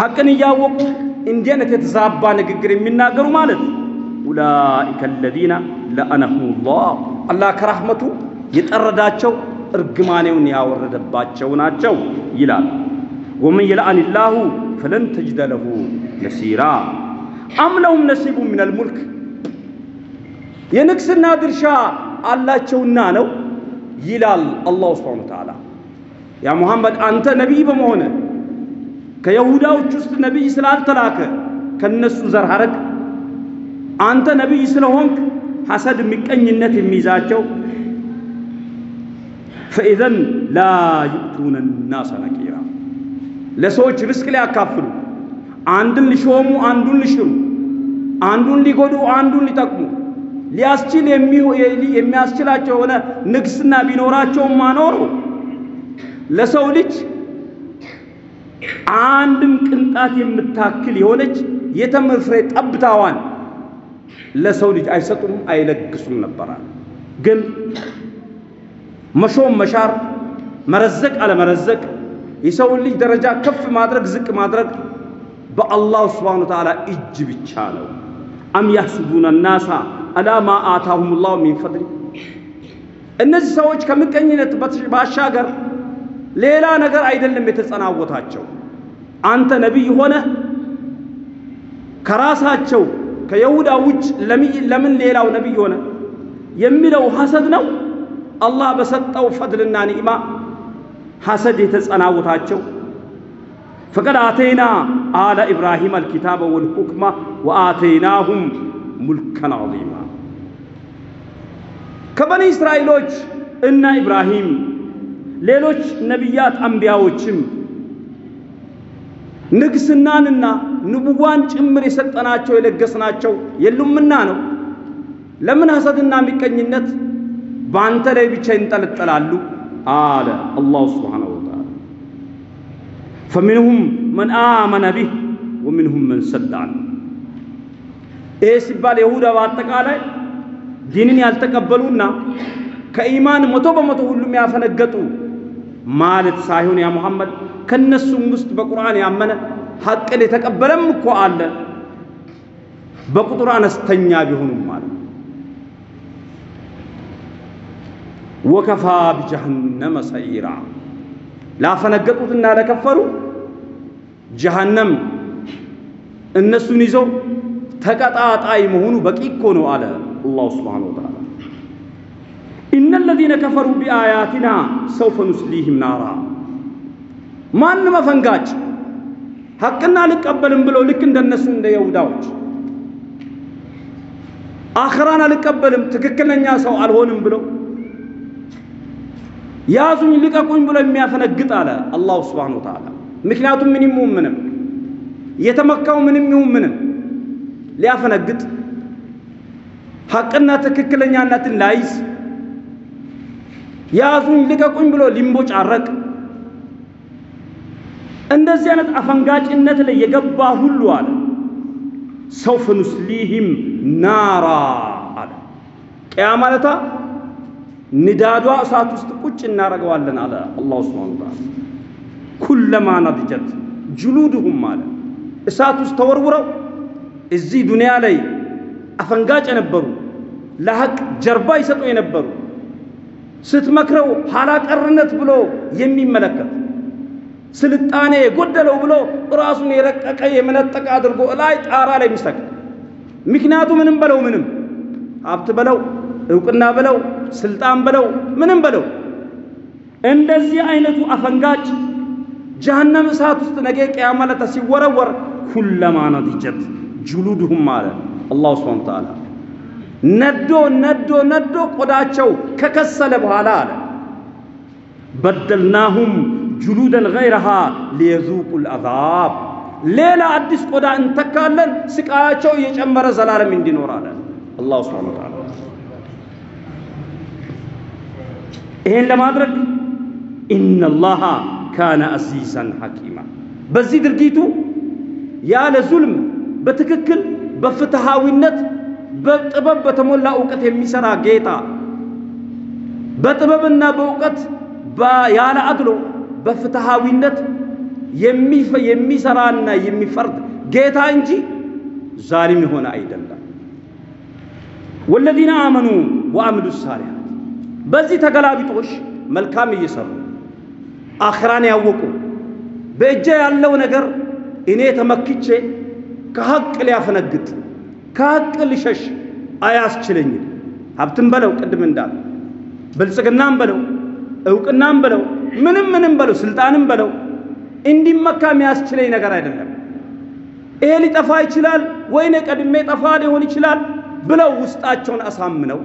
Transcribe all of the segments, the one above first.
ሐቅን እያወቁ እንዲህ አይነት የተዛባ ንግግር የሚናገሩ ማለት ኡላኢከ አለዚነ ለአነሁሙላህ አላህ ከራህመቱ የጠረዳቸው እርግማኔውን ያወረደባቸው ናቸው ይላል። ወመን የልአንላሁ ፈለን ተጅደ ለሁ ነሲራ አም ነሲቡ ሚነል ሙልክ የንግስና ድርሻ አላቸውና ነው ይላል አላሁ ስብሓነሁ ወተዓላ። ያ ሙሐመድ አንተ ነቢይ በመሆነ ከይሁዳዎች ውስጥ ነቢይ ስላልተላከ ከነሱ ዘር ሐረግ አንተ ነቢይ ስለሆንክ ሐሰድ ምቀኝነት የሚይዛቸው ፈኢዘን ላ ዩእቱነ ናሰ ነቂራ። ለሰዎች ርስቅ ሊያካፍሉ አንድን ሊሾሙ አንዱን ሊሽሩ አንዱን ሊጎዱ አንዱን ሊጠቅሙ ሊያስችል የሚያስችላቸው የሆነ ንግስና ቢኖራቸውም ማኖሩ ለሰው ልጅ አንድም ቅንጣት የምታክል የሆነች የተምር ፍሬ ጠብታዋን ለሰው ልጅ አይሰጡም፣ አይለግሱም ነበራል። ግን መሾም፣ መሻር፣ መረዘቅ፣ አለመረዘቅ የሰውን ልጅ ደረጃ ከፍ ማድረግ ዝቅ ማድረግ በአላሁ ስብሓነ ወተዓላ እጅ ብቻ ነው። አም ያሕስዱነ ናሳ አላ ማ አታሁም ላሁ ሚን ፈድሊ። እነዚህ ሰዎች ከምቀኝነት ባሻገር ሌላ ነገር አይደለም የተጸናወታቸው። አንተ ነቢይ ሆነ ከራሳቸው ከይሁዳ ውጭ ለምን ሌላው ነቢይ ሆነ የሚለው ሐሰድ ነው። አላህ በሰጠው ፈድልና ኒዕማ ሐሰድ የተጸናወታቸው ፈቀድ አተይና አለ ኢብራሂም አልኪታበ ወልሑክማ ወአተይናሁም ሙልከን ዐዚማ ከበኒ እስራኤሎች እና ኢብራሂም ሌሎች ነቢያት አንቢያዎችም ንግስናንና ንቡዋን ጭምር የሰጠናቸው የለገስናቸው የሉምና ነው። ለምን ሐሰድና ሚቀኝነት በአንተ ላይ ብቻ ይንጠለጠላሉ? አለ አላሁ ስብሓነሁ ወተዓላ። ፈሚንሁም መን አመነ ቢህ ወሚንሁም መን ዐንሁ። ይሄ ሲባል የሁዳ በአጠቃላይ ዲንን ያልተቀበሉና ከኢማን መቶ በመቶ ሁሉም ያፈነገጡ ማለት ሳይሆን ያ ሙሐመድ ከነሱም ውስጥ በቁርአን ያመነ ሐቅን የተቀበለም እኮ አለ፣ በቁጥር አነስተኛ ቢሆኑም ማለት ወከፋ ቢጀሃነመ ሰዒራ ላፈነገጡትና ለከፈሩ ጀሃነም እነሱን ይዘው ተቀጣጣይ መሆኑ በቂ እኮ ነው አለ አላሁ ስብሓነሁ ወተዓላ። ኢነ ለዚነ ከፈሩ ቢአያቲና ሰውፈ ኑስሊህም ናራ። ማንም አፈንጋጭ ሐቅና አልቀበልም ብሎ ልክ እንደነሱ እንደ ይሁዳዎች አኽራን አልቀበልም ትክክለኛ ሰው አልሆንም ብሎ ያዙኝ ልቀቁኝ ብሎ የሚያፈነግጥ አለ አላሁ ስብሓነሁ ወተዓላ። ምክንያቱም ምንም ይሁን ምንም የተመካው ምንም ይሁን ምንም ሊያፈነግጥ ሐቅና ትክክለኛነትን ላይዝ ያዙኝ ልቀቁኝ ብሎ ሊንቦጫረቅ እንደዚህ አይነት አፈንጋጭነት ላይ የገባ ሁሉ አለ። ሰውፈ ኑስሊህም ናራ አለ። ቅያ ማለታ ንዳዷ እሳት ውስጥ ቁጭ እናደርገዋለን አለ አላሁ ስብሓነሁ ወተዓላ። ኩለማ ነድጀት ጅሉድሁም አለ። እሳት ውስጥ ተወርውረው እዚህ ዱንያ ላይ አፈንጋጭ የነበሩ ለሐቅ ጀርባ ይሰጡ የነበሩ ስትመክረው ኋላ ቀርነት ብሎ የሚመለከት ስልጣኔ የጎደለው ብሎ ራሱን የረቀቀ የመነጠቀ አድርጎ ላይ ጣራ ላይ የሚሰቅል። ምክንያቱ ምንም በለው ምንም ሀብት በለው እውቅና በለው ስልጣን በለው ምንም በለው። እንደዚህ አይነቱ አፈንጋጭ ጀሃነም እሳት ውስጥ ነገ ቅያማ ዕለት ሲወረወር ኩለማ ነዲጀት ጅሉድሁም አለ አላሁ ስብሓነሁ ወተዓላ ነዶ ነዶ ነዶ ቆዳቸው ከከሰለ በኋላ አለ። በደልናሁም ጁሉደን ገይረሃ ሊየዙቁ ልአዛብ ሌላ አዲስ ቆዳ እንተካለን ስቃያቸው እየጨመረ ዘላለም እንዲኖር አለ። አላሁ ስብሓነሁ ወተዓላ። ይሄን ለማድረግ ኢነላሃ ካነ አዚዘን ሐኪማ። በዚህ ድርጊቱ ያለ ዙልም በትክክል በፍትሃዊነት በጥበብ በተሞላ እውቀት የሚሰራ ጌታ በጥበብና በእውቀት ያለ አድሎ በፍትሃዊነት የሚሰራና የሚፈርድ ጌታ እንጂ ዛሊም የሆነ አይደለም። ወለዚነ አመኑ ወአምሉ ሳሊሃት በዚህ ተገላቢጦሽ መልካም እየሰሩ አኽራን ያወቁ በእጄ ያለው ነገር እኔ ተመክቼ ከሐቅ ሊያፈነግጥ ከሐቅ ሊሸሽ አያስችለኝም። ሀብትም በለው ቅድም እንዳለ ብልጽግናም በለው እውቅናም በለው ምንም ምንም በለው ስልጣንም በለው እንዲመካ የሚያስችለኝ ነገር አይደለም። ይሄ ሊጠፋ ይችላል ወይኔ ቀድሜ ጠፋ ሊሆን ይችላል ብለው ውስጣቸውን አሳምነው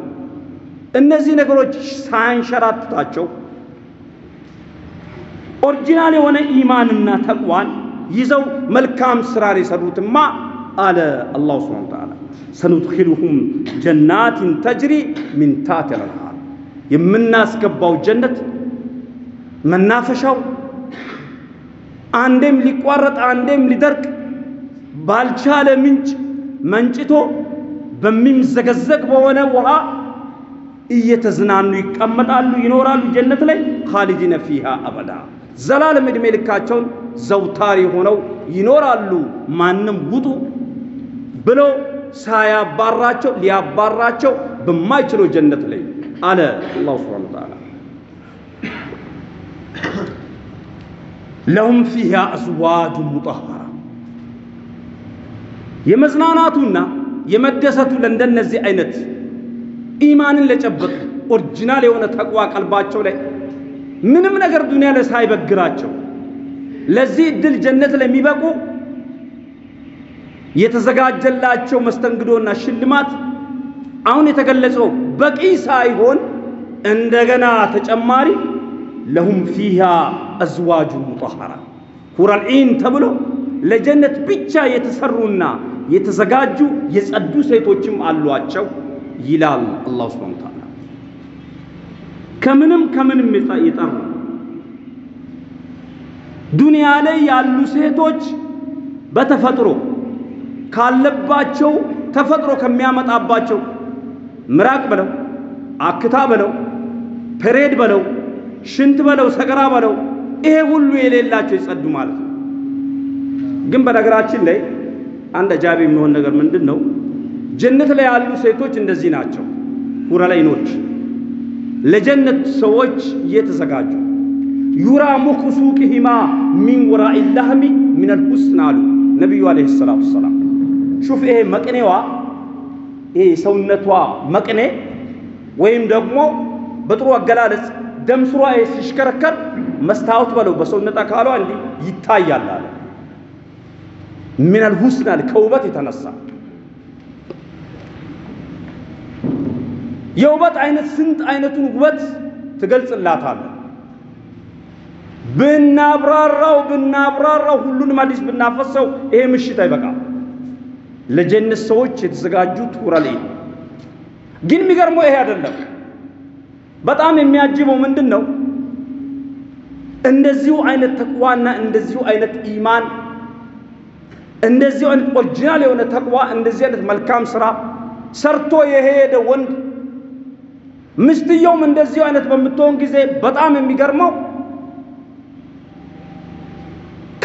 እነዚህ ነገሮች ሳያንሸራትታቸው original የሆነ إيمان ና تقوى ን ይዘው መልካም ስራን የሰሩትማ አለ الله وتعالى سندخلهم جنات تجري من تحتها الأنهار የምናስገባው ጀነት መናፈሻው አንዴም ሊቋረጥ አንዴም ሊደርቅ ባልቻለ ምንጭ መንጭቶ በሚምዘገዘግ በሆነ ውሃ እየተዝናኑ ይቀመጣሉ፣ ይኖራሉ። ጀነት ላይ ካሊዲነ ፊሃ አበዳ ዘላለም ዕድሜ ልካቸውን ዘውታሪ ሆነው ይኖራሉ። ማንም ውጡ ብሎ ሳያባራቸው ሊያባራቸው በማይችለው ጀነት ላይ አለ አላሁ ሱብሓነሁ ወተዓላ። ለሁም ፊሃ አዝዋጁ ሙጠሃራ የመዝናናቱና የመደሰቱ ለእንደነዚህ አይነት إيمان ን ለጨበጡ original የሆነ تقوى ቀልባቸው ላይ ምንም ነገር دنيا ላይ ሳይበግራቸው ለዚህ እድል ጀነት ለሚበቁ የተዘጋጀላቸው መስተንግዶና ሽልማት አሁን የተገለጸው በቂ ሳይሆን እንደገና ተጨማሪ لهم فيها أزواج مطهرة حور العين ተብሎ ለጀነት ብቻ የተሰሩና የተዘጋጁ የጸዱ ሴቶችም አሏቸው ይላል አላሁ ሱብሓነሁ ወተዓላ። ከምንም ከምንም የጠሩ ዱንያ ላይ ያሉ ሴቶች በተፈጥሮ ካለባቸው ተፈጥሮ ከሚያመጣባቸው ምራቅ በለው አክታ በለው ፔሬድ በለው ሽንት በለው ሰገራ በለው ይሄ ሁሉ የሌላቸው የጸዱ ማለት ነው። ግን በነገራችን ላይ አንድ አጃቢ የሚሆን ነገር ምንድን ነው? ጀነት ላይ ያሉ ሴቶች እንደዚህ ናቸው። ሁረለይኖች ለጀነት ሰዎች እየተዘጋጁ ዩራ ሙኩ ሱቅሂማ ሚን ወራኢ ላህሚ ሚነል ሁስን አሉ ነቢዩ ዓለይሂ ሰላቱ ወሰላም። ሹፍ ይሄ መቅኔዋ ይሄ የሰውነቷ መቅኔ ወይም ደግሞ በጥሩ አገላለጽ ደም ስሯ ሲሽከረከር መስታወት በለው በሰውነት አካሏ እንዲህ ይታያል አለ። ሚነል አለ ከውበት የተነሳ የውበት አይነት ስንት አይነቱን ውበት ትገልጽላታለህ። ብናብራራው ብናብራራው ሁሉንም አዲስ ብናፈሰው ይሄ ምሽት አይበቃም። ለጀነት ሰዎች የተዘጋጁት حور العين ግን የሚገርመው ይሄ አይደለም። በጣም የሚያጅበው ምንድን ነው? እንደዚሁ አይነት ተቅዋና እንደዚሁ አይነት ኢማን እንደዚሁ አይነት original የሆነ ተቅዋ እንደዚህ አይነት መልካም ስራ ሰርቶ የሄደ ወንድ ምስትየውም እንደዚሁ አይነት በምትሆን ጊዜ በጣም የሚገርመው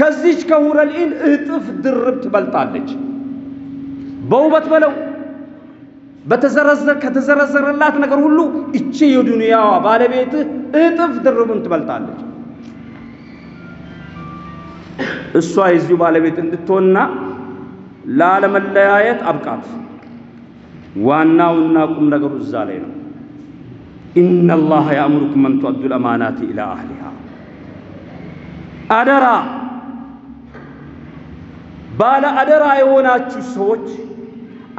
ከዚች ከሁረል ዒን እጥፍ ድርብ ትበልጣለች። በውበት በለው ከተዘረዘረላት ነገር ሁሉ እቺ የዱንያዋ ባለቤትህ እጥፍ ድርቡን ትበልጣለች። እሷ የዚሁ ባለቤት እንድትሆንና ላለመለያየት አብቃት። ዋናውና ቁም ነገሩ እዛ ላይ ነው። ኢነላህ ያእሙሩኩም አን ቱአዱል አማናት ኢላ አህሊሃ አደራ ባለ አደራ የሆናችሁ ሰዎች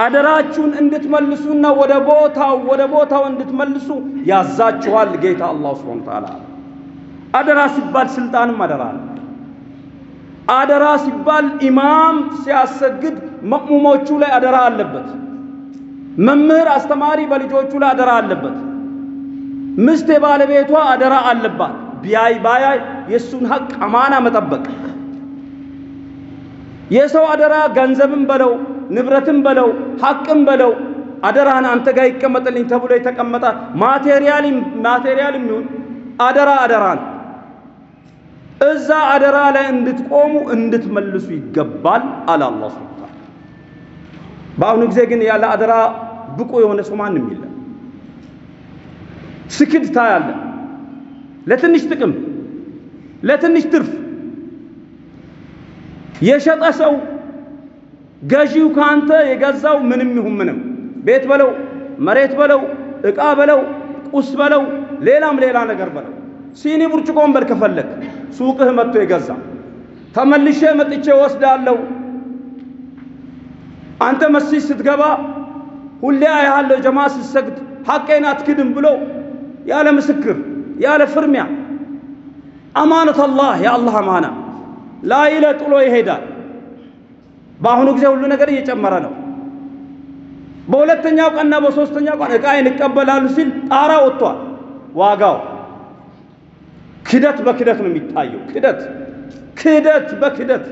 አደራችሁን እንድትመልሱና ወደ ቦታው ወደ ቦታው እንድትመልሱ ያዛችኋል ጌታ አላህ ሱብሓነሁ ወተዓላ። አደራ ሲባል ስልጣንም አደራ ነው። አደራ ሲባል ኢማም ሲያሰግድ መእሙሞቹ ላይ አደራ አለበት። መምህር አስተማሪ በልጆቹ ላይ አደራ አለበት። ምስት የባለቤቷ አደራ አለባት። ቢያይ ባያይ የእሱን ሀቅ አማና መጠበቅ የሰው አደራ ገንዘብም በለው ንብረትም በለው ሀቅም በለው አደራህን አንተ ጋር ይቀመጥልኝ ተብሎ የተቀመጠ ማቴሪያልም ማቴሪያልም ይሁን አደራ አደራ ነው። እዛ አደራ ላይ እንድትቆሙ እንድትመልሱ ይገባል አለ አላህ ሱብሓነሁ ወተዓላ። በአሁኑ ጊዜ ግን ያለ አደራ ብቁ የሆነ ሰው ማንም የለም። ስክድ ታያለ። ለትንሽ ጥቅም፣ ለትንሽ ትርፍ የሸጠ ሰው ገዢው ካንተ የገዛው ምንም ይሁን ምንም። ቤት በለው መሬት በለው ዕቃ በለው ቁስ በለው ሌላም ሌላ ነገር በለው። ሲኒ ብርጭቆን በል ከፈለግ ሱቅህ መጥቶ የገዛ። ተመልሼ መጥቼ ወስዳለሁ። አንተ መስጂድ ስትገባ ሁሌ አያለሁ ጀማ ስትሰግድ ሐቄን አትክድም ብሎ ያለ ምስክር ያለ ፍርሚያ። አማነት አላህ የአላህ አማና ላይለ ጥሎ ይሄዳል። በአሁኑ ጊዜ ሁሉ ነገር እየጨመረ ነው። በሁለተኛው ቀንና በሶስተኛው ቀን ዕቃዬን እቀበላሉ ሲል ጣራ ወጥቷል። ዋጋው ክደት በክደት ነው የሚታየው። ክደት ክደት በክደት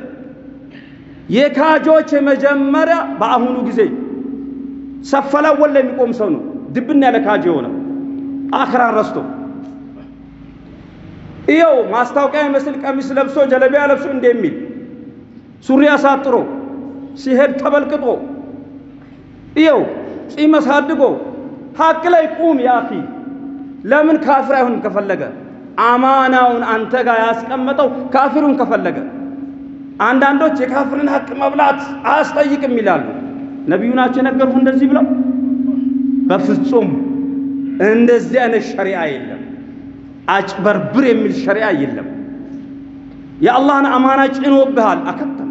የካጆች የመጀመሪያ በአሁኑ ጊዜ ሰፈላወል ላይ የሚቆም ሰው ነው ድብን ያለ ካጅ የሆነ አኽራን ረስቶ ይኸው ማስታወቂያ የሚመስል ቀሚስ ለብሶ ጀለቢያ ለብሶ እንደሚል ሱሪ አሳጥሮ ሲሄድ ተበልቅጦ ይኸው ጺም አሳድጎ ሀቅ ላይ ቁም ያኺ ለምን ካፍር አይሆንም ከፈለገ? አማናውን አንተ ጋር ያስቀመጠው ካፊሩን ከፈለገ። አንዳንዶች የካፍርን ሀቅ መብላት አያስጠይቅም ይላሉ። ነቢዩ ናቸው የነገሩህ እንደዚህ ብለው? በፍጹም። እንደዚህ አይነት ሸሪዓ የለም አጭበርብር የሚል ሸሪዓ የለም። የአላህን አማና ጭኖብሃል አከተመ።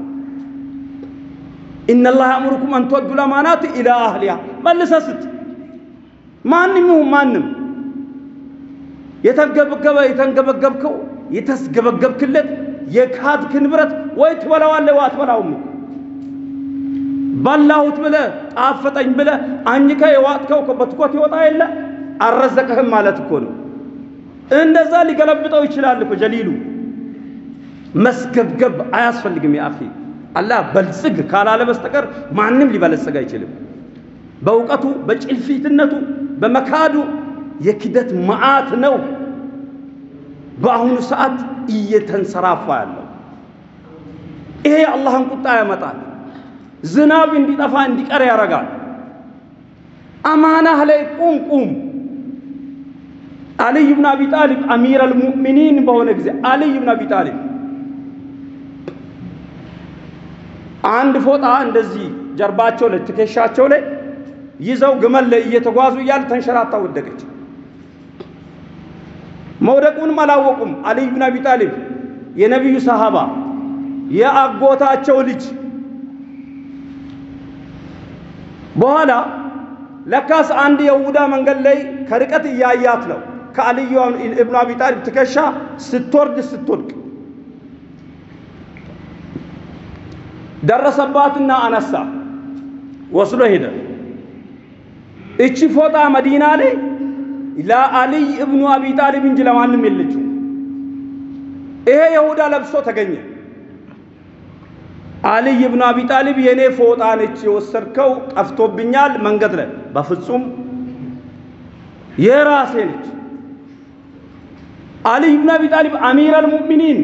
ኢነላህ ያእሙሩኩም አን ትወዱ ልአማናት ኢላ አህሊሃ። መልሰህ ስጥ። ማንም ይሁን ማንም የተገበገበ የተንገበገብከው የተስገበገብክለት የካድክ ንብረት ወይ ትበላዋለህ ወይ አትበላውም በላሁት ብለህ ጣፈጠኝ ብለህ አኝከ የዋጥከው በትኮት ይወጣ የለ። አልረዘቀህም ማለት እኮ ነው እንደዛ ሊገለብጠው ይችላል እኮ ጀሊሉ። መስገብገብ አያስፈልግም ያ አኺ። አላህ በልጽግ ካላለ በስተቀር ማንም ሊበለጽግ አይችልም። በእውቀቱ በጭልፊትነቱ በመካዱ የክደት መዓት ነው። በአሁኑ ሰዓት እየተንሰራፋ ያለው ይሄ የአላህን ቁጣ ያመጣል። ዝናብ እንዲጠፋ እንዲቀር ያደርጋል። አማናህ ላይ ቁም ቁም አልይ ብን አቢ ጣሊብ አሚር አልሙእሚኒን በሆነ ጊዜ አልይ ብን አቢ ጣሊብ አንድ ፎጣ እንደዚህ ጀርባቸው ላይ ትከሻቸው ላይ ይዘው ግመል ላይ እየተጓዙ እያለ ተንሸራታ ወደቀች። መውደቁንም አላወቁም። አልይ ብን አቢ ጣሊብ የነቢዩ ሰሃባ የአጎታቸው ልጅ በኋላ ለካስ አንድ የይሁዳ መንገድ ላይ ከርቀት እያያት ነው ከአልዩ እብኑ አቢ ጣሊብ ትከሻ ስትወርድ ስትወድቅ ደረሰባትና አነሳ ወስዶ ሄደ። እቺ ፎጣ መዲና ላይ ለአልይ እብኑ አቢ ጣሊብ እንጂ ለማንም የለችው። ይሄ ይሁዳ ለብሶ ተገኘ። አልይ እብኑ አቢ ጣሊብ የኔ ፎጣ ነች የወሰድከው፣ ጠፍቶብኛል መንገድ ላይ። በፍጹም የራሴ ነች። አልይ እብኑ አቢ ጣሊብ አሚር አልሙእሚኒን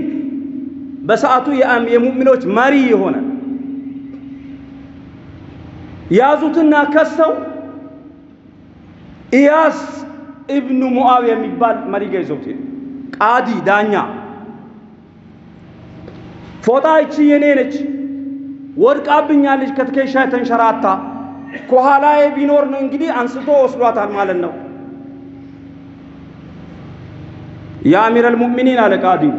በሰዓቱ የሙእሚኖች መሪ የሆነ ያዙትና ከሰው ኢያስ ኢብኑ ሙአዊያ የሚባል መሪ ጋር ቃዲ ዳኛ፣ ፎጣ ይቺ የኔ ነች ወድቃብኛለች፣ ከትከሻ የተንሸራታ ከኋላዬ ቢኖር ነው እንግዲህ አንስቶ ወስዷታል ማለት ነው። የአሚር አልሙእሚኒን አለ ቃዲው፣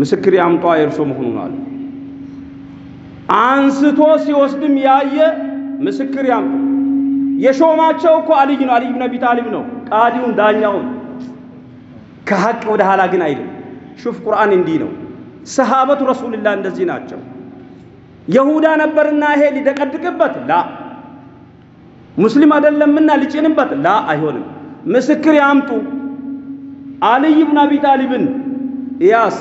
ምስክር ያምጧ የእርሶ መሆኑን አለ። አንስቶ ሲወስድም ያየ ምስክር ያምጡ። የሾማቸው እኮ አልይ ነው፣ አልይ ብን አቢ ጣሊብ ነው። ቃዲውን ዳኛውን ከሀቅ ወደ ኋላ ግን አይልም። ሹፍ ቁርአን እንዲህ ነው። ሰሃበቱ ረሱልላህ እንደዚህ ናቸው። የሁዳ ነበርና ይሄ ሊደቀድቅበት ላ ሙስሊም አይደለምና ሊጭንበት ላ አይሆንም። ምስክር ያምጡ። አልይ ብን አቢ ጣሊብን ኢያስ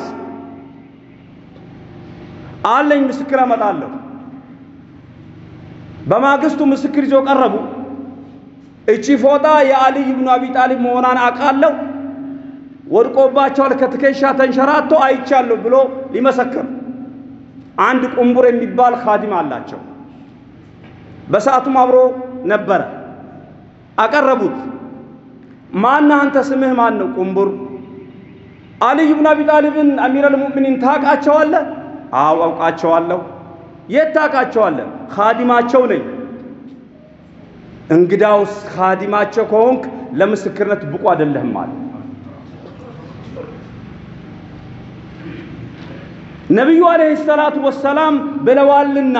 አለኝ ምስክር አመጣለሁ። በማግስቱ ምስክር ይዞ ቀረቡ። እቺ ፎጣ የአልይ ብኑ አቢ ጣሊብ መሆኗን አውቃለሁ። ወድቆባቸዋል ከትከሻ ተንሸራቶ አይቻለሁ ብሎ ሊመሰክር አንድ ቁንቡር የሚባል ኻዲም አላቸው። በሰዓቱም አብሮ ነበረ። አቀረቡት። ማነህ አንተ? ስምህ ማን ነው? ቁንቡር። አልይ ብን አቢ ጣሊብን አሚረል ሙእሚኒን ታውቃቸዋለህ? አዎ አውቃቸዋለሁ። የት ታውቃቸዋለህ? ኻዲማቸው ነኝ። እንግዳውስ ኻዲማቸው ከሆንክ ለምስክርነት ብቁ አይደለህም አለ። ነቢዩ አለይሂ ሰላቱ ወሰላም ብለዋልና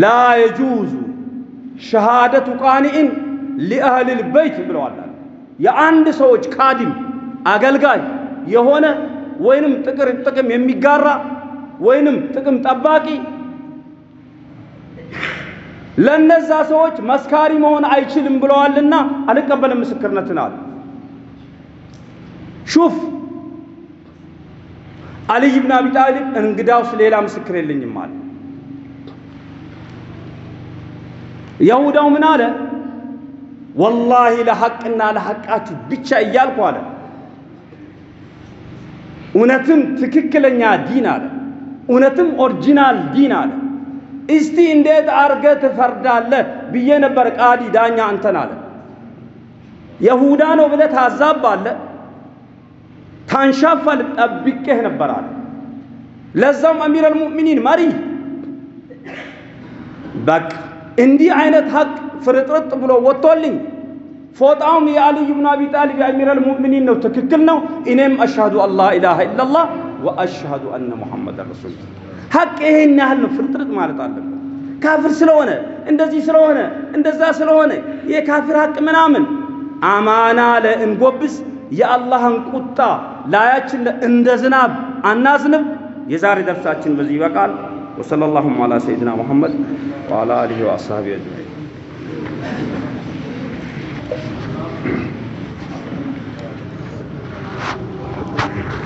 ላ የጁዙ ሸሃደቱ ቃኒኢን ሊአህሊል በይት ብለዋል። የአንድ ሰዎች ካዲም አገልጋይ የሆነ ወይንም ጥቅም የሚጋራ ወይንም ጥቅም ጠባቂ ለነዛ ሰዎች መስካሪ መሆን አይችልም ብለዋልና አልቀበልም ምስክርነትን አሉ። شوف አልይ ብን አቢ ጣሊብ እንግዳውስ ሌላ ምስክር የለኝም አለ። የሁዳው ምን አለ? ወላሂ ለሐቅና ለሐቃችሁ ብቻ እያልኩ አለ እውነትም ትክክለኛ ዲን አለ እውነትም original ዲን አለ። እስቲ እንዴት አርገ ትፈርዳለህ ብዬ ነበር ቃዲ ዳኛ አንተን አለ። የሁዳ ነው ብለህ ታዛባለህ፣ ታንሻፋል፣ ጠብቄህ ነበር አለ። ለዛውም አሚረል ሙእሚኒን መሪ። በቃ እንዲህ አይነት ሀቅ ፍርጥርጥ ብሎ ወጥቶልኝ ፎጣውም የአልይ ብን አቢ ጣሊብ የአሚረል ሙእሚኒን ነው፣ ትክክል ነው። እኔም አሽሀዱ አላ ኢላሃ ኢላላህ ወአሽሀዱ አነ ሙሐመድ ረሱል ሀቅ ይሄን ያህል ነው። ፍርጥርጥ ማለት አለበት። ካፍር ስለሆነ እንደዚህ ስለሆነ እንደዛ ስለሆነ የካፊር ሀቅ ምናምን አማና ለእንጎብስ የአላህን ቁጣ ላያችን እንደ ዝናብ አናዝንብ። የዛሬ ደርሳችን በዚህ ይበቃል። وصلى اللهم على سيدنا محمد وعلى آله وأصحابه أجمعين.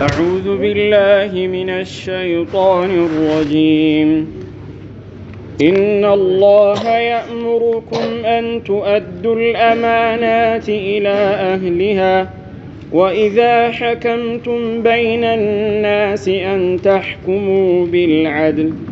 أعوذ بالله من الشيطان الرجيم. إن الله يأمركم أن تؤدوا الأمانات إلى أهلها وإذا حكمتم بين الناس أن تحكموا بالعدل.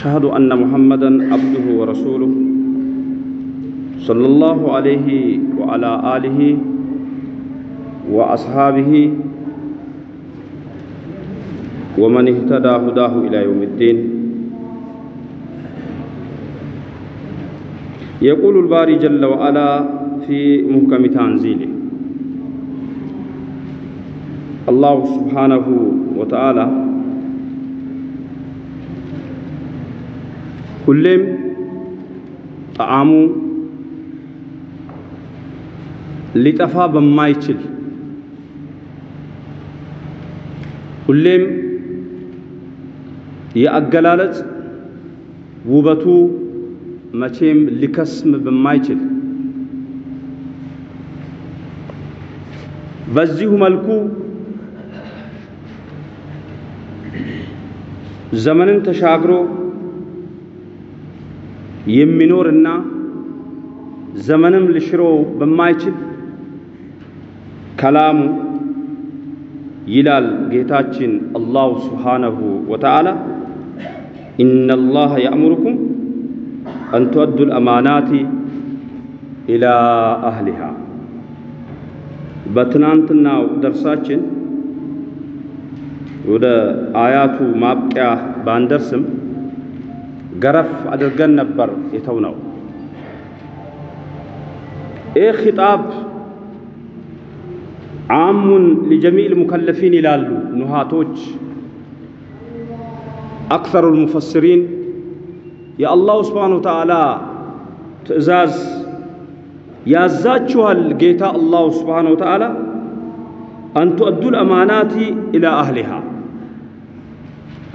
أشهد أن محمدا عبده ورسوله صلى الله عليه وعلى آله وأصحابه ومن اهتدى هداه إلى يوم الدين. يقول الباري جل وعلا في محكم تنزيله الله سبحانه وتعالى ሁሌም ጣዕሙ ሊጠፋ በማይችል ሁሌም የአገላለጽ ውበቱ መቼም ሊከስም በማይችል በዚሁ መልኩ ዘመንን ተሻግሮ የሚኖርና ዘመንም ልሽሮ በማይችል ከላሙ ይላል ጌታችን አላሁ ስብሓነሁ ወተዓላ ኢነላህ ያእሙሩኩም አን ቱአዱ ልአማናቲ ኢላ አህሊሃ። በትናንትናው ደርሳችን ወደ አያቱ ማብቂያ ባንደርስም ገረፍ አድርገን ነበር የተውነው። ይህ ኺጣብ ዓሙን ሊጀሚዕ ሙከለፊን ይላሉ ኑሃቶች። አክተሩ ልሙፈስሪን የአላሁ ስብሓነ ወተዓላ ትእዛዝ ያዛችኋል ጌታ አላሁ ስብሓነ ወተዓላ አን ቱአዱ ልአማናቲ ኢላ አህሊሃ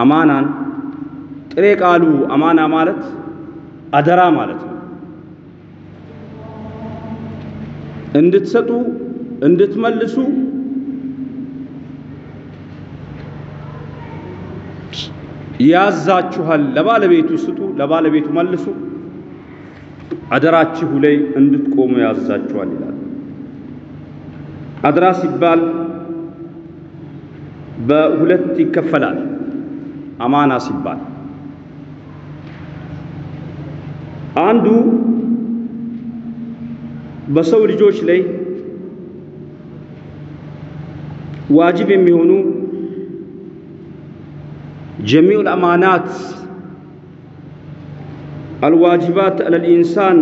አማናን ጥሬ ቃሉ አማና ማለት አደራ ማለት ነው። እንድትሰጡ እንድትመልሱ ያዛችኋል። ለባለቤቱ ስጡ፣ ለባለቤቱ መልሱ፣ አደራችሁ ላይ እንድትቆሙ ያዛችኋል ይላል። አደራ ሲባል በሁለት ይከፈላል። አማና ሲባል አንዱ በሰው ልጆች ላይ ዋጅብ የሚሆኑ ጀሚዑል አማናት አልዋጅባት አለል ኢንሳን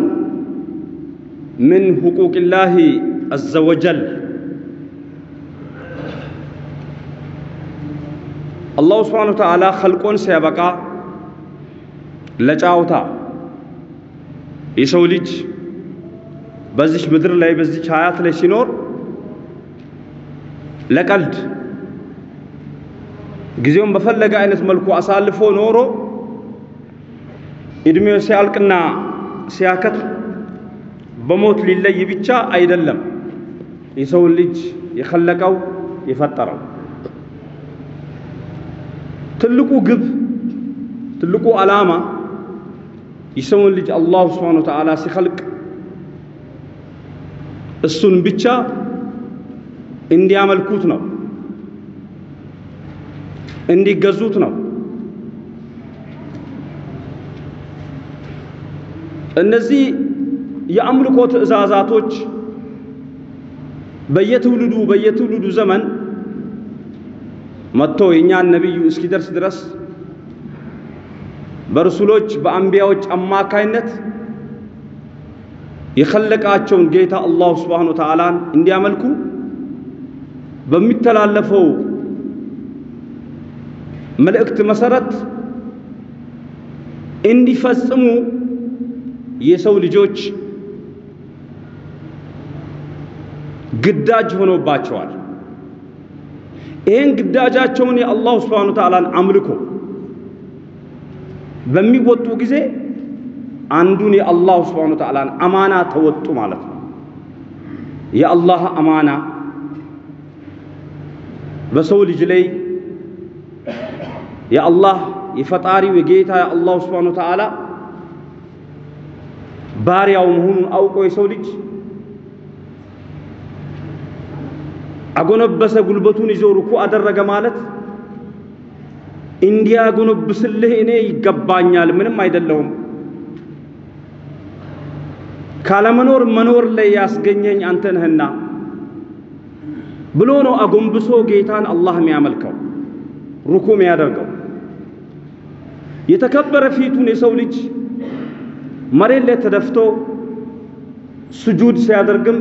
ምን ሁቁቅላሂ አዘ ወጀል አላሁ ስብሓነ ወተዓላ ኸልቆን ሲያበቃ ለጫውታ የሰው ልጅ በዚች ምድር ላይ በዚች ሀያት ላይ ሲኖር ለቀልድ ጊዜውን በፈለገ አይነት መልኩ አሳልፎ ኖሮ እድሜው ሲያልቅና ሲያከት በሞት ሊለይ ብቻ አይደለም የሰውን ልጅ የኸለቀው የፈጠረው። ትልቁ ግብ ትልቁ ዓላማ የሰውን ልጅ አላሁ ስብሓነ ወተዓላ ሲኸልቅ እሱን ብቻ እንዲያመልኩት ነው፣ እንዲገዙት ነው። እነዚህ የአምልኮ ትእዛዛቶች በየትውልዱ በየትውልዱ ዘመን መጥቶ የእኛን ነቢዩ እስኪደርስ ድረስ በረሱሎች በአንቢያዎች አማካይነት የኸለቃቸውን ጌታ አላሁ ስብሓነ ወተዓላን እንዲያመልኩ በሚተላለፈው መልእክት መሰረት እንዲፈጽሙ የሰው ልጆች ግዳጅ ሆኖባቸዋል። ይህን ግዳጃቸውን የአላሁ ስብሓነ ወተዓላን አምልኮ በሚወጡ ጊዜ አንዱን የአላሁ ስብሓነ ወተዓላን አማና ተወጡ ማለት ነው። የአላህ አማና በሰው ልጅ ላይ የአላህ የፈጣሪው የጌታ የአላሁ ስብሓነ ወተዓላ ባሪያው መሆኑን አውቆ የሰው ልጅ አጎነበሰ፣ ጉልበቱን ይዞ ሩኩ አደረገ ማለት እንዲያጎነብስልህ እኔ ይገባኛል፣ ምንም አይደለሁም፣ ካለመኖር መኖር ላይ ያስገኘኝ አንተ ነህና ብሎ ነው አጎንብሶ ጌታን አላህ የሚያመልከው ሩኩ የሚያደርገው። የተከበረ ፊቱን የሰው ልጅ መሬት ላይ ተደፍቶ ስጁድ ሲያደርግም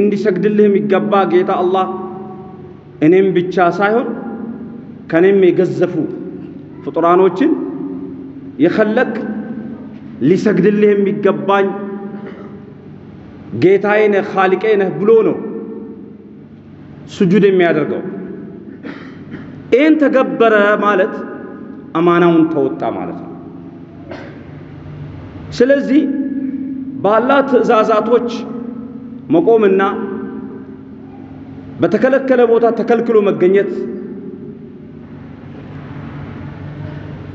እንዲሰግድልህ የሚገባ ጌታ አላህ። እኔም ብቻ ሳይሆን ከኔም የገዘፉ ፍጡራኖችን የኸለቅ ሊሰግድልህ የሚገባኝ ጌታዬ ነህ ኻሊቄ ነህ ብሎ ነው ስጁድ የሚያደርገው። ይህን ተገበረ ማለት አማናውን ተወጣ ማለት ነው። ስለዚህ በአላህ ትእዛዛቶች መቆምና በተከለከለ ቦታ ተከልክሎ መገኘት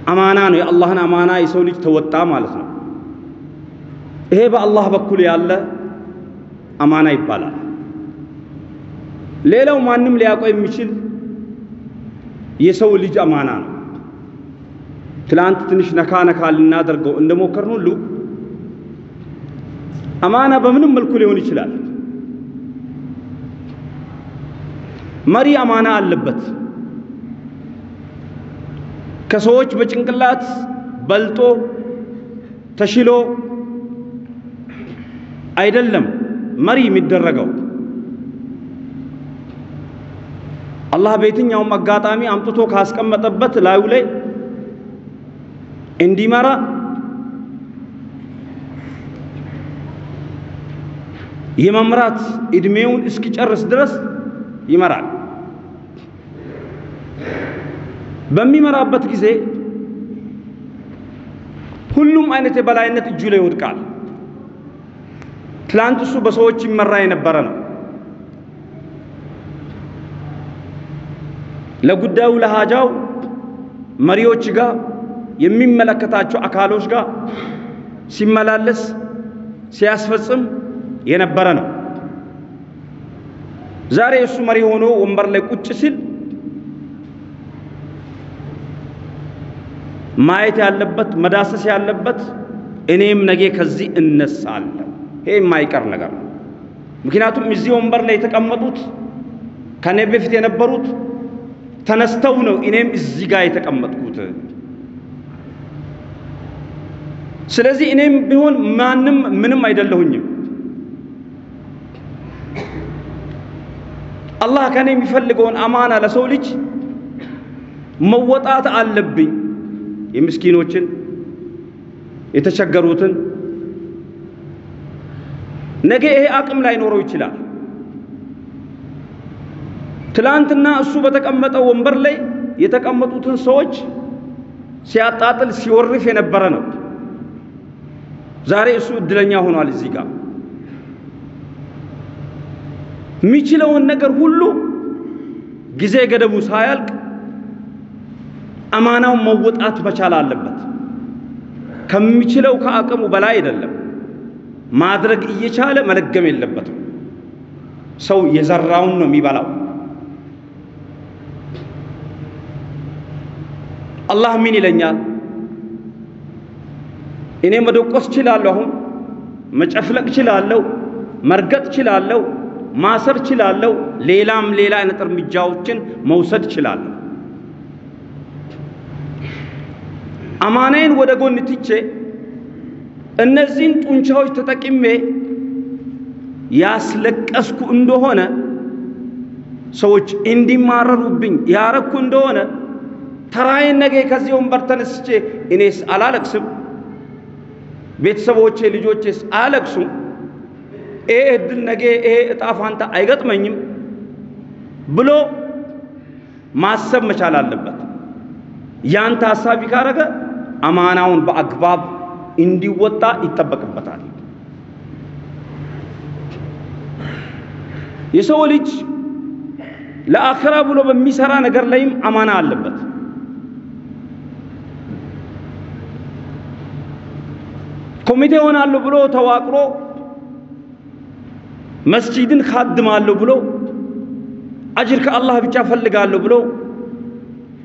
አማና ነው። የአላህን አማና የሰው ልጅ ተወጣ ማለት ነው። ይሄ በአላህ በኩል ያለ አማና ይባላል። ሌላው ማንም ሊያውቀው የሚችል የሰው ልጅ አማና ነው። ትላንት ትንሽ ነካ ነካ ልናደርገው እንደሞከርን ሁሉ አማና በምንም መልኩ ሊሆን ይችላል። መሪ አማና አለበት። ከሰዎች በጭንቅላት በልጦ ተሽሎ አይደለም መሪ የሚደረገው። አላህ በየትኛውም አጋጣሚ አምጥቶ ካስቀመጠበት ላዩ ላይ እንዲመራ የመምራት እድሜውን እስኪጨርስ ድረስ ይመራል። በሚመራበት ጊዜ ሁሉም አይነት የበላይነት እጁ ላይ ይወድቃል። ትላንት እሱ በሰዎች ይመራ የነበረ ነው። ለጉዳዩ ለሃጃው መሪዎች ጋር የሚመለከታቸው አካሎች ጋር ሲመላለስ ሲያስፈጽም የነበረ ነው። ዛሬ እሱ መሪ ሆኖ ወንበር ላይ ቁጭ ሲል ማየት ያለበት መዳሰስ ያለበት እኔም ነገ ከዚህ እነሳለሁ። ይሄ የማይቀር ነገር ነው። ምክንያቱም እዚህ ወንበር ላይ የተቀመጡት ከኔ በፊት የነበሩት ተነስተው ነው እኔም እዚህ ጋር የተቀመጥኩት። ስለዚህ እኔም ቢሆን ማንም ምንም አይደለሁኝም። አላህ ከኔ የሚፈልገውን አማና ለሰው ልጅ መወጣት አለብኝ። የምስኪኖችን የተቸገሩትን ነገ ይሄ አቅም ላይኖረው ይችላል። ትላንትና እሱ በተቀመጠው ወንበር ላይ የተቀመጡትን ሰዎች ሲያጣጥል ሲወርፍ የነበረ ነው። ዛሬ እሱ እድለኛ ሆኗል። እዚህ ጋር የሚችለውን ነገር ሁሉ ጊዜ ገደቡ ሳያልቅ አማናውን መወጣት መቻል አለበት። ከሚችለው ከአቅሙ በላይ አይደለም። ማድረግ እየቻለ መለገም የለበትም። ሰው የዘራውን ነው የሚበላው። አላህ ምን ይለኛል? እኔ መደቆስ ችላለሁ፣ አሁን መጨፍለቅ ችላለሁ፣ መርገጥ ችላለሁ፣ ማሰር ችላለሁ፣ ሌላም ሌላ አይነት እርምጃዎችን መውሰድ ችላለሁ። አማናዬን ወደ ጎን ትቼ እነዚህን ጡንቻዎች ተጠቅሜ ያስለቀስኩ እንደሆነ ሰዎች እንዲማረሩብኝ ያረኩ እንደሆነ ተራዬን ነገ ከዚህ ወንበር ተነስቼ እኔስ አላለቅስም? ቤተሰቦቼ ልጆቼስ አያለቅሱም? ይሄ እድል ነገ ይሄ እጣ ፋንታ አይገጥመኝም ብሎ ማሰብ መቻል አለበት። ያን ታሳቢ ካረገ አማናውን በአግባብ እንዲወጣ ይጠበቅበታል። የሰው ልጅ ለአኺራ ብሎ በሚሰራ ነገር ላይም አማና አለበት። ኮሚቴ ሆናለሁ ብሎ ተዋቅሮ መስጂድን ካድማለሁ ብሎ አጅር ከአላህ ብቻ ፈልጋለሁ ብሎ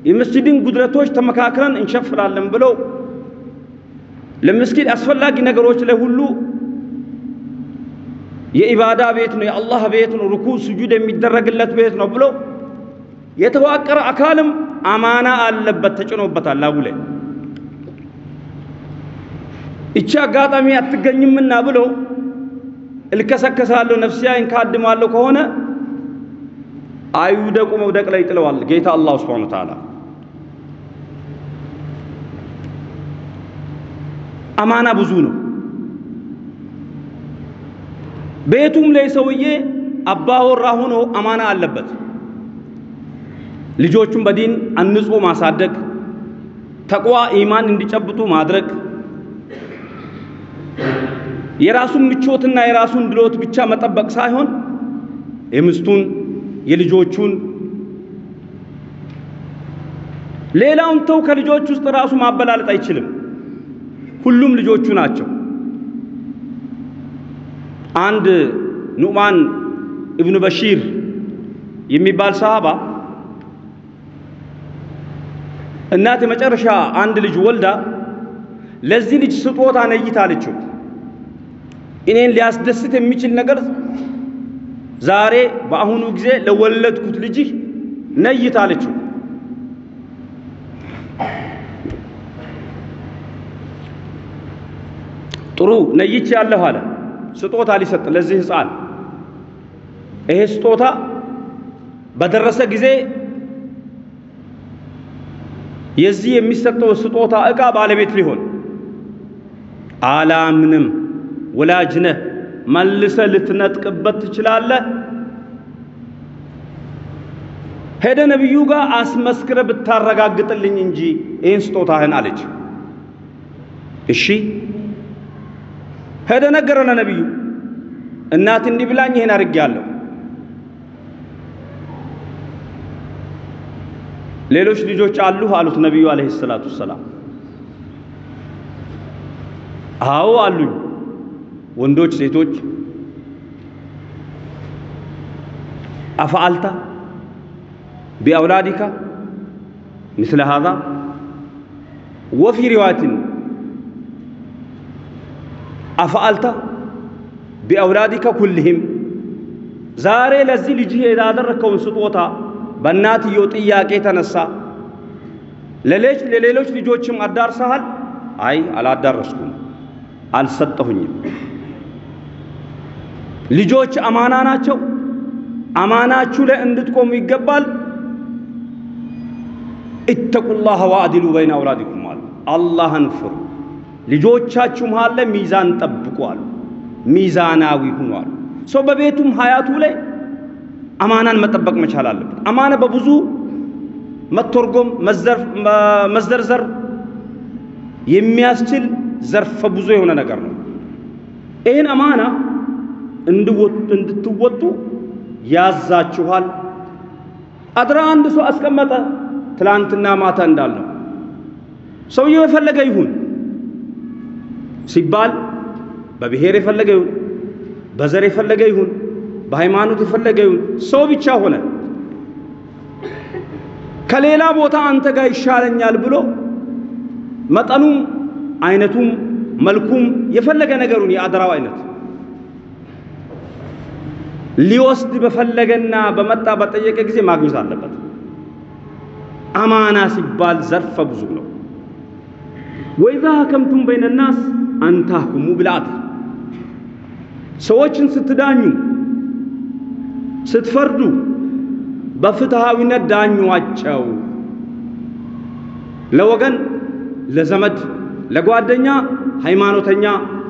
የመስጂድን ጉድለቶች ተመካክረን እንሸፍናለን ብሎ ለመስጊድ አስፈላጊ ነገሮች ላይ ሁሉ የኢባዳ ቤት ነው፣ የአላህ ቤት ነው፣ ሩኩ ስጁድ የሚደረግለት ቤት ነው ብሎ የተዋቀረ አካልም አማና አለበት፣ ተጭኖበታል ላይ እቺ አጋጣሚ አትገኝምና ብሎ እልከሰከሳለሁ ነፍሲያዬን ካድማለሁ ከሆነ አይውደቁ መውደቅ ላይ ጥለዋል ጌታ አላህ ሱብሓነሁ ወተዓላ። አማና ብዙ ነው። ቤቱም ላይ ሰውዬ አባወራ ሆኖ አማና አለበት። ልጆቹን በዲን አንጾ ማሳደግ፣ ተቅዋ ኢማን እንዲጨብጡ ማድረግ፣ የራሱን ምቾትና የራሱን ድሎት ብቻ መጠበቅ ሳይሆን የሚስቱን የልጆቹን ሌላውን ተው ከልጆች ውስጥ ራሱ ማበላለጥ አይችልም። ሁሉም ልጆቹ ናቸው። አንድ ኑዕማን ኢብኑ በሺር የሚባል ሰሃባ እናት የመጨረሻ አንድ ልጅ ወልዳ ለዚህ ልጅ ስጦታ ነይት አለችው። እኔን ሊያስደስት የሚችል ነገር ዛሬ በአሁኑ ጊዜ ለወለድኩት ልጅህ ነይት አለችው። ጥሩ ነይቼ ያለሁ አለ። ስጦታ ሊሰጥ ለዚህ ሕፃን ይሄ ስጦታ በደረሰ ጊዜ የዚህ የሚሰጠው ስጦታ ዕቃ ባለቤት ሊሆን አላምንም፣ ወላጅ ነህ፣ መልሰ ልትነጥቅበት ትችላለህ። ሄደ ነቢዩ ጋር አስመስክረ ብታረጋግጥልኝ እንጂ ይህን ስጦታህን አለች። እሺ ሄደ ነገረ ለነቢዩ እናት እንዲህ ብላኝ ይሄን አድርጌያለሁ። ሌሎች ልጆች አሉ አሉት ነቢዩ አለይሂ ሰላቱ ሰላም። አዎ አሉኝ፣ ወንዶች ሴቶች። አፈአልታ ቢአውላዲካ ምስለ ሃዛ ወፊ ሪዋያትን አፈአልታ ቢአውላዲካ ኩልህም ዛሬ ለዚህ ልጅህ ያደረግከውን ስጦታ በእናትየው ጥያቄ ለሌሎች ለሌሎች ልጆችም አዳርሰሃል? አይ አላዳረስኩም፣ አልሰጠሁኝም። ልጆች አማና ናቸው። አማናችሁ ላይ እንድትቆሙ ይገባል። ኢተቁላህ ወአዲሉ በይነ አውላዲኩም አሉ። አላህን ፍሩ፣ ልጆቻችሁ መሃል ላይ ሚዛን ጠብቁ አሉ። ሚዛናዊ ሁኑ አሉ። ሰው በቤቱም ሀያቱ ላይ አማናን መጠበቅ መቻል አለበት። አማና በብዙ መተርጎም መዘርዘር የሚያስችል ዘርፈ ብዙ የሆነ ነገር ነው። ይህን አማና እንድትወጡ ያዛችኋል። አድራ አንድ ሰው አስቀመጠ። ትላንትና ማታ እንዳልነው ሰውየው የፈለገ ይሁን ሲባል በብሔር የፈለገ ይሁን በዘር የፈለገ ይሁን በሃይማኖት የፈለገ ይሁን ሰው ብቻ ሆነ ከሌላ ቦታ አንተ ጋር ይሻለኛል ብሎ መጠኑም አይነቱም መልኩም የፈለገ ነገሩን የአደራው አይነት ሊወስድ በፈለገና በመጣ በጠየቀ ጊዜ ማግኘት አለበት። አማና ሲባል ዘርፈ ብዙ ነው። ወኢዛ ሀከምቱም በይነ አንታህኩሙ ቢልዓድል ሰዎችን ስትዳኙ ስትፈርዱ በፍትሃዊነት ዳኟቸው። ለወገን፣ ለዘመድ፣ ለጓደኛ፣ ሃይማኖተኛ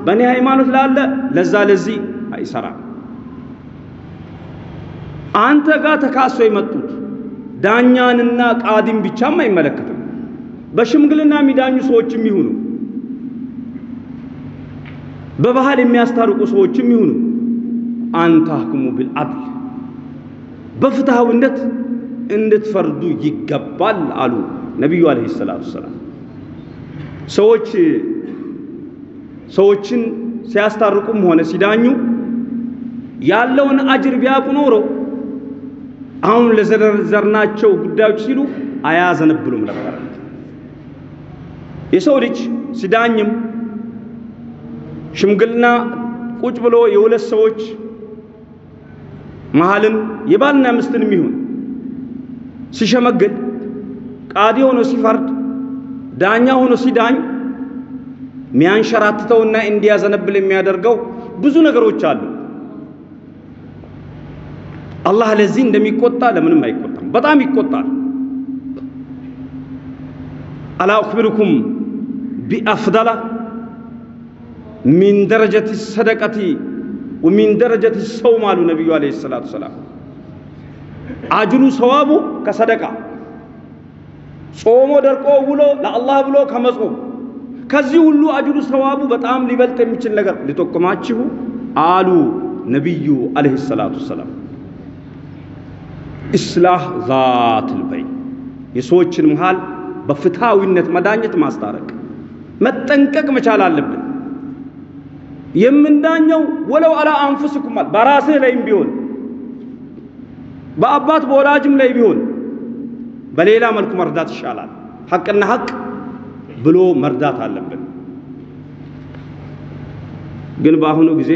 በእኔ ሃይማኖት ላለ ለዛ ለዚህ አይሰራም። አንተ ጋር ተካሶ የመጡት ዳኛንና ቃዲም ብቻም አይመለከትም። በሽምግልና የሚዳኙ ሰዎችም ይሁኑ በባህል የሚያስታርቁ ሰዎችም ይሁኑ አንታህኩሙ ቢልዓድል በፍትሃዊነት እንድትፈርዱ ይገባል አሉ ነቢዩ አለይሂ ሰላቱ ሰላም። ሰዎች ሰዎችን ሲያስታርቁም ሆነ ሲዳኙ ያለውን አጅር ቢያውቁ ኖሮ አሁን ለዘረዘርናቸው ጉዳዮች ሲሉ አያዘነብሉም ነበር። የሰው ልጅ ሲዳኝም ሽምግልና ቁጭ ብሎ የሁለት ሰዎች መሃልን የባልና ሚስትንም ይሁን ሲሸመግል ቃዲ ሆኖ ሲፈርድ ዳኛ ሆኖ ሲዳኝ ሚያንሸራትተውና እንዲያዘነብል የሚያደርገው ብዙ ነገሮች አሉ። አላህ ለዚህ እንደሚቆጣ ለምንም አይቆጣም፣ በጣም ይቆጣል። አላ ኡኽቢሩኩም ቢአፍደላ ሚን ደረጀት ሰደቀቲ ወሚን ደረጀት ሰውም አሉ ነቢዩ ዓለይሂ ሰላቱ ሰላም አጅሩ ሰዋቡ ከሰደቃ ጾሞ ደርቆ ውሎ ለአላህ ብሎ ከመጾም ከዚህ ሁሉ አጅሩ ሰዋቡ በጣም ሊበልጥ የሚችል ነገር ሊጠቁማችሁ አሉ ነቢዩ ዓለይሂ ሰላቱ ሰላም። ኢስላህ ዛትል በይን የሰዎችን መሃል በፍትሃዊነት መዳኘት ማስታረቅ መጠንቀቅ መቻል አለብን። የምንዳኘው ወለው አላ አንፉስኩም በራስህ ላይም ቢሆን በአባት በወላጅም ላይ ቢሆን በሌላ መልኩ መርዳት ይሻላል። ሐቅና ሐቅ ብሎ መርዳት አለብን። ግን በአሁኑ ጊዜ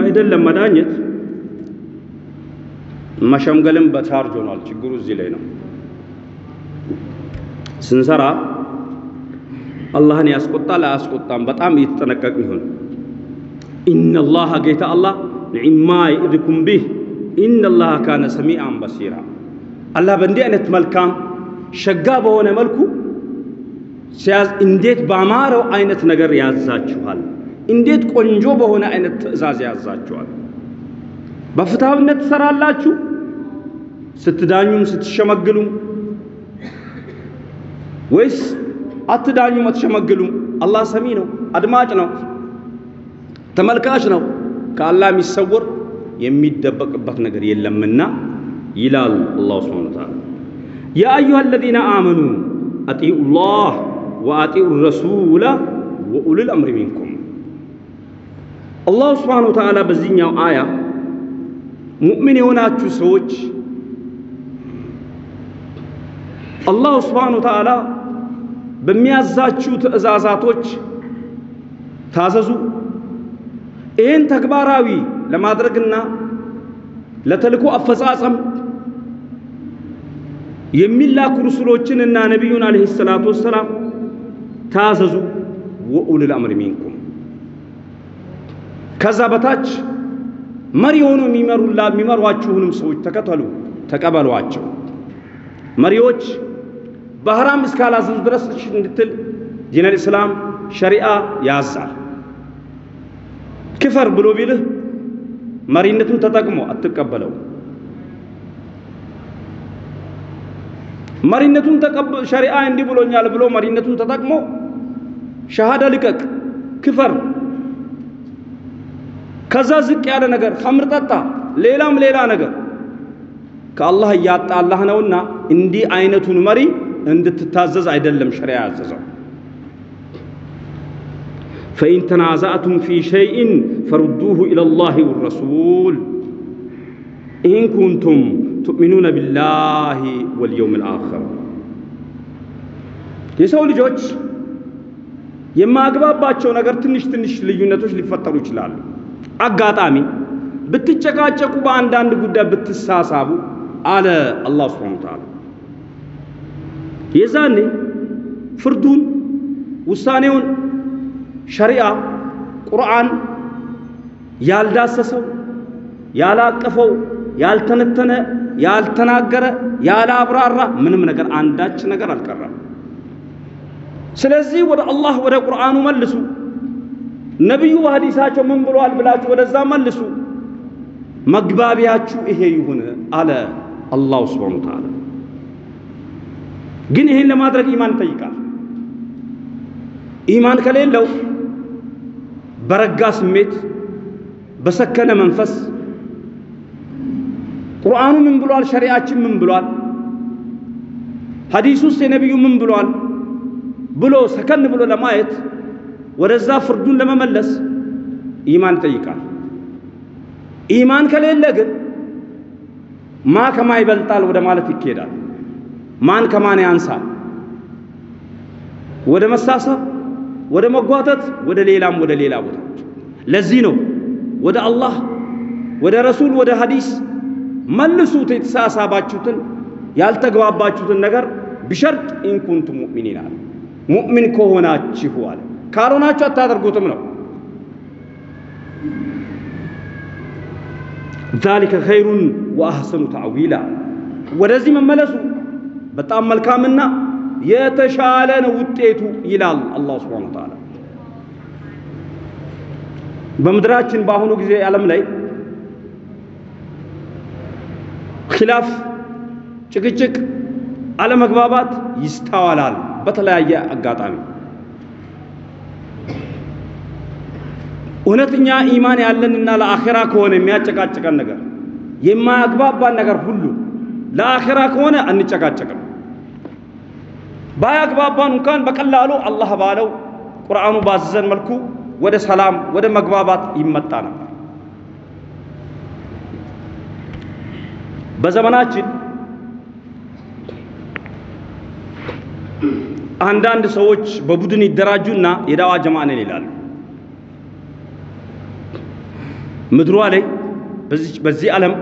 አይደለም መዳኘት መሸምገልም በቻርጅ ሆኗል። ችግሩ እዚህ ላይ ነው። ስንሰራ አላህን ያስቆጣል አያስቆጣም፣ በጣም እየተጠነቀቅን ይሁን። ኢነላህ ጌታ አላህ ኒዕማ ይእድኩም ቢህ ኢነላህ ካነ ሰሚአን በሲራ። አላህ በእንዲህ አይነት መልካም ሸጋ በሆነ መልኩ ሲያዝ እንዴት ባማረው አይነት ነገር ያዛችኋል፣ እንዴት ቆንጆ በሆነ አይነት ትእዛዝ ያዛችኋል። በፍትሃዊነት ትሰራላችሁ፣ ስትዳኙም ስትሸመግሉም ወይስ አትዳኙም አትሸመግሉም? አላህ ሰሚ ነው፣ አድማጭ ነው፣ ተመልካች ነው። ከአላህ የሚሰወር የሚደበቅበት ነገር የለምና ይላል አላሁ ሱብሓነሁ ወተዓላ። ያ አዩሃ አለዚነ አመኑ አጢኡ ላህ ወአጢኡ ረሱላ ወኡሉል አምሪ ሚንኩም። አላሁ ሱብሓነሁ ወተዓላ በዚህኛው አያ ሙእሚን የሆናችሁ ሰዎች አላሁ ሱብሓነሁ ወተዓላ በሚያዛችሁ ትእዛዛቶች ታዘዙ። ይህን ተግባራዊ ለማድረግና ለተልኮ አፈጻጸም የሚላኩ ሩሱሎችንና ነቢዩን አለይሂ ሰላቱ ወሰላም ታዘዙ። ወኡሉል አምሪ ሚንኩም ከዛ በታች መሪ ሆኖ የሚመሩላ የሚመሯችሁንም ሰዎች ተከተሉ፣ ተቀበሏቸው። መሪዎች በሐራም እስካላዘዙ ድረስ እሺ እንድትል ዲነል ኢስላም ሸሪዓ ያዛል። ክፈር ብሎ ቢልህ መሪነቱን ተጠቅሞ አትቀበለው። መሪነቱን ተቀብ ሸሪዓ እንዲህ ብሎኛል ብሎ መሪነቱን ተጠቅሞ ሸሃዳ ልቀቅ፣ ክፈር፣ ከዛ ዝቅ ያለ ነገር ኸምር ጠጣ፣ ሌላም ሌላ ነገር ከአላህ እያጣላህ ነውና እንዲህ አይነቱን መሪ እንድትታዘዝ አይደለም ሸሪዓ ያዘዘው። ፈኢን ተናዛዕቱም ፊ ሸይእን ፈሩዱሁ ኢለላሂ ወረሱል إن كنتم تؤمنون بالله واليوم الآخر። የሰው ልጆች የማግባባቸው ነገር ትንሽ ትንሽ ልዩነቶች ሊፈጠሩ ይችላሉ። አጋጣሚ ብትጨቃጨቁ፣ በአንዳንድ ጉዳይ ብትሳሳቡ አለ አላህ سبحانه وتعالى የዛኔ ፍርዱን ውሳኔውን ሸሪዓ ቁርአን ያልዳሰሰው ያላቀፈው ያልተነተነ ያልተናገረ ያላብራራ ምንም ነገር አንዳች ነገር አልቀረም። ስለዚህ ወደ አላህ ወደ ቁርአኑ መልሱ። ነቢዩ በሐዲሳቸው ምን ብለዋል ብላችሁ ወደዛ መልሱ። መግባቢያችሁ ይሄ ይሁን አለ አላሁ ሱብሓነሁ ወተዓላ። ግን ይሄን ለማድረግ ኢማን ይጠይቃል። ኢማን ከሌለው በረጋ ስሜት በሰከነ መንፈስ ቁርአኑ ምን ብሏል፣ ሸሪዓችን ምን ብሏል፣ ሐዲስ ውስጥ የነቢዩ ምን ብሏል ብሎ ሰከን ብሎ ለማየት ወደዛ ፍርዱን ለመመለስ ኢማን ይጠይቃል። ኢማን ከሌለ ግን ማ ከማ ይበልጣል ወደ ማለት ይኬዳል። ማን ከማን ያንሳል? ወደ መሳሳብ፣ ወደ መጓተት፣ ወደ ሌላም ወደ ሌላ ቦታ። ለዚህ ነው ወደ አላህ ወደ ረሱል ወደ ሐዲስ መልሱት የተሳሳባችሁትን ያልተግባባችሁትን ነገር ቢሸርጥ ኢንኩንቱ ሙእሚኒን አለ። ሙእሚን ከሆናችሁ አለ። ካልሆናችሁ አታደርጉትም ነው። ዛሊከ ኸይሩን ወአሕሰኑ ተዕዊላ ወደዚህ መመለሱ በጣም መልካምና የተሻለ ነው ውጤቱ ይላል አላህ ሱብሓነሁ ወተዓላ። በምድራችን በአሁኑ ጊዜ ዓለም ላይ ኪላፍ፣ ጭቅጭቅ፣ አለመግባባት ይስተዋላል በተለያየ አጋጣሚ። እውነተኛ ኢማን ያለንና ለአኼራ ከሆነ የሚያጨቃጭቀን ነገር የማያግባባን ነገር ሁሉ ለአኼራ ከሆነ አንጨቃጨቅም። ባያግባባን እንኳን በቀላሉ አላህ ባለው ቁርአኑ ባዘዘን መልኩ ወደ ሰላም ወደ መግባባት ይመጣ ነበር። በዘመናችን አንዳንድ ሰዎች በቡድን ይደራጁና የዳዋ ጀማ ነን ይላሉ። ምድሯ ላይ በዚህ ዓለም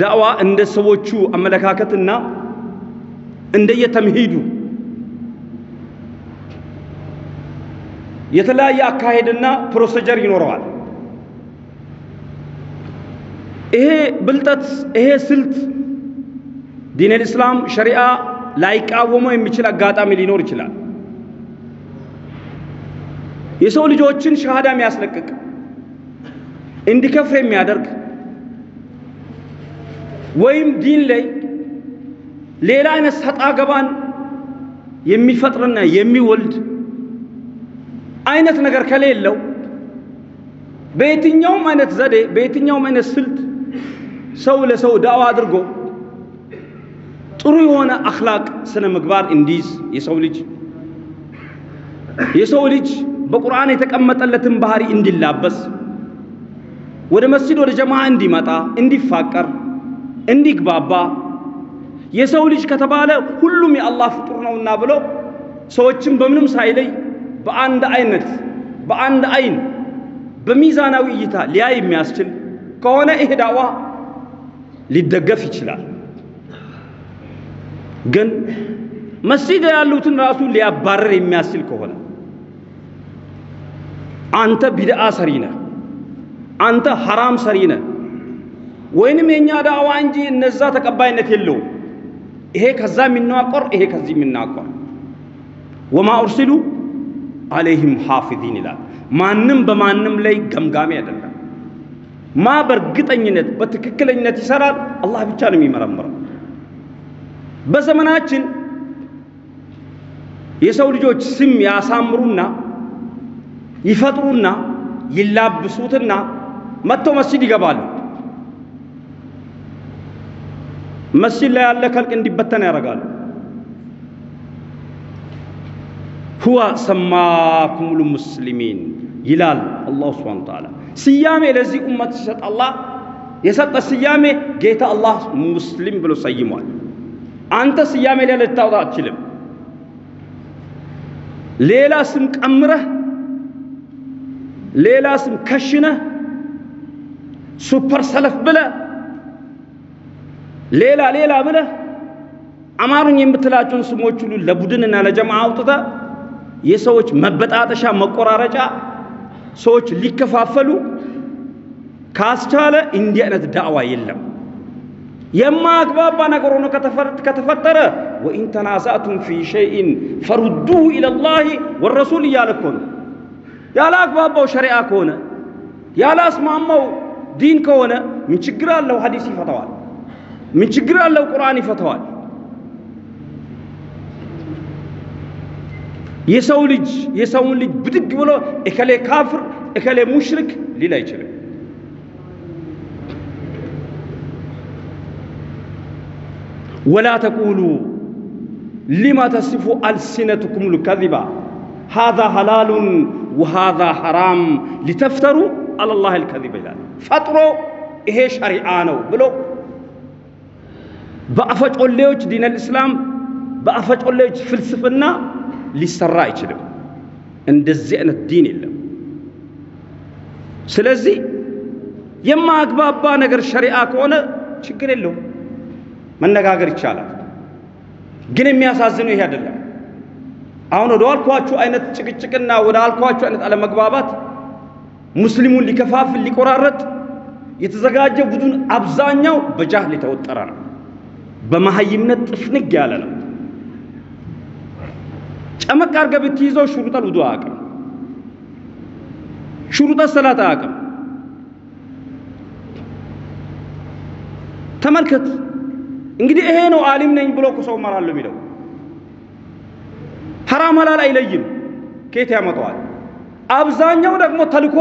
ዳዕዋ እንደ ሰዎቹ አመለካከትና እንደየተምሂዱ የተለያየ አካሄድና ፕሮሲጀር ይኖረዋል። ይሄ ብልጠት፣ ይሄ ስልት ዲነል ኢስላም ሸሪዓ ላይቃወመው የሚችል አጋጣሚ ሊኖር ይችላል። የሰው ልጆችን ሸሃዳ የሚያስለቅቅ እንዲከፍር የሚያደርግ ወይም ዲን ላይ ሌላ አይነት ሰጣ ገባን የሚፈጥርና የሚወልድ አይነት ነገር ከሌለው በየትኛውም አይነት ዘዴ በየትኛውም አይነት ስልት ሰው ለሰው ዳዋ አድርጎ ጥሩ የሆነ አኽላቅ ስነ ምግባር እንዲይዝ የሰው ልጅ የሰው ልጅ በቁርአን የተቀመጠለትን ባህሪ እንዲላበስ ወደ መስጂድ ወደ ጀማዓ እንዲመጣ እንዲፋቀር እንዲግባባ የሰው ልጅ ከተባለ ሁሉም የአላህ ፍጡር ነውና ብሎ ሰዎችን በምንም ሳይለይ በአንድ አይነት በአንድ አይን በሚዛናዊ እይታ ሊያይ የሚያስችል ከሆነ ይሄ ዳዋ ሊደገፍ ይችላል። ግን መስጂድ ያሉትን ራሱ ሊያባረር የሚያስችል ከሆነ አንተ ቢድአ ሰሪ ነህ፣ አንተ ሐራም ሰሪ ነህ፣ ወይንም የኛ ዳዋ እንጂ እነዛ ተቀባይነት የለውም። ይሄ ከዛ የሚናቆር ይሄ ከዚህ የሚናቆር ወማ ኡርሲሉ አለይህም ሐፊዚን ይላል። ማንም በማንም ላይ ገምጋሚ አይደለም። ማ በእርግጠኝነት በትክክለኝነት ይሰራል፣ አላህ ብቻ ነው የሚመረምረው። በዘመናችን የሰው ልጆች ስም ያሳምሩና ይፈጥሩና ይላብሱትና መጥተው መስጂድ ይገባሉ። መስጂድ ላይ ያለ ከልቅ እንዲበተን ያደርጋሉ። ሁወ ሰማኩሙል ሙስሊሚን ይላል አላሁ ስብሓነ ወተዓላ። ስያሜ ለዚህ ኡመት ሲሰጥ አላህ የሰጠ ስያሜ ጌታ አላህ ሙስሊም ብሎ ሰይሟል። አንተ ስያሜ ላይ ልታወጣ አትችልም። ሌላ ስም ቀምረህ ሌላ ስም ከሽነህ super ሰለፍ ብለህ ሌላ ሌላ ብለህ አማሩኝ የምትላቸውን ስሞች ሁሉ ለቡድንና ለጀማ አውጥተህ የሰዎች መበጣጠሻ መቆራረጫ ሰዎች ሊከፋፈሉ ካስቻለ እንዲህ አይነት ዳዕዋ የለም። የማያግባባ ነገር ሆኖ ከተፈጠረ وإن تنازعتم في شيء فردوه إلى الله والرسول እያለ እኮ ነው። ያለ አግባባው ሸሪዓ ከሆነ ያለ አስማማው ዲን ከሆነ ምን ችግር አለው? ሐዲስ ይፈተዋል። ምን ችግር አለው? ቁርአን ይፈተዋል። የሰው ልጅ የሰውን ልጅ ብድግ ብሎ እከሌ ካፍር እከሌ ሙሽሪክ ሊል አይችልም። ወላ ተቁሉ ሊማ ተሲፉ አልሲነቱኩም ልከዚባ ሃዛ ሐላሉን ወሃዛ ሐራም ሊተፍተሩ አለላህ ልከዚባ ይላል። ፈጥሮ ይሄ ሸሪዓ ነው ብሎ በአፈጮሌዎች ዲነል እስላም በአፈጮሌዎች ፍልስፍና ሊሰራ አይችልም። እንደዚህ አይነት ዲን የለም። ስለዚህ የማያግባባ ነገር ሸሪዓ ከሆነ ችግር የለውም፣ መነጋገር ይቻላል። ግን የሚያሳዝነው ይሄ አይደለም። አሁን ወደ አልኳችሁ አይነት ጭቅጭቅና ወደ አልኳችሁ አይነት አለመግባባት ሙስሊሙን ሊከፋፍል ሊቆራረጥ የተዘጋጀ ቡድን አብዛኛው በጃህል የተወጠረ ነው። በመሀይምነት ጥፍንግ ያለ ነው። ጨመቅ አድርገህ ብትይዘው ሹሩጠል ውዱእ አያውቅም። ሹሩጠ ሰላት አያውቅም። ተመልከት እንግዲህ ይሄ ነው አሊም ነኝ ብሎ እኮ ሰው እመራለሁ የሚለው። ሐራም ሐላል አይለይም። ከየት ያመጣዋል? አብዛኛው ደግሞ ተልኮ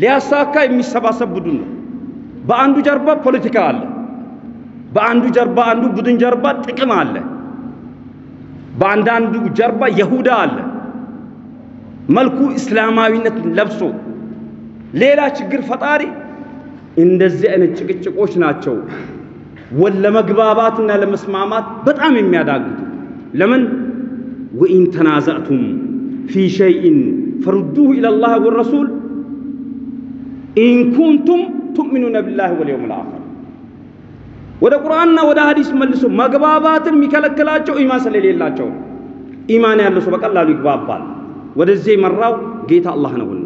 ሊያሳካ የሚሰባሰብ ቡድን ነው። በአንዱ ጀርባ ፖለቲካ አለ፣ በአንዱ ጀርባ አንዱ ቡድን ጀርባ ጥቅም አለ፣ በአንዳንዱ ጀርባ የሁዳ አለ። መልኩ እስላማዊነት ለብሶ ሌላ ችግር ፈጣሪ እንደዚህ አይነት ጭቅጭቆች ናቸው ለመግባባትና ለመስማማት በጣም የሚያዳግቱ። ለምን وإن تنازعتم في شيء فردوه إلى الله والرسول إن كنتم تؤمنون بالله واليوم الآخر። ወደ ቁርአንና ወደ ሀዲስ መልሶ መግባባትን የሚከለክላቸው ኢማን ስለሌላቸው ኢማን ያለው ሰው በቀላሉ ይግባባል። ወደዚህ የመራው ጌታ አላህ ነውና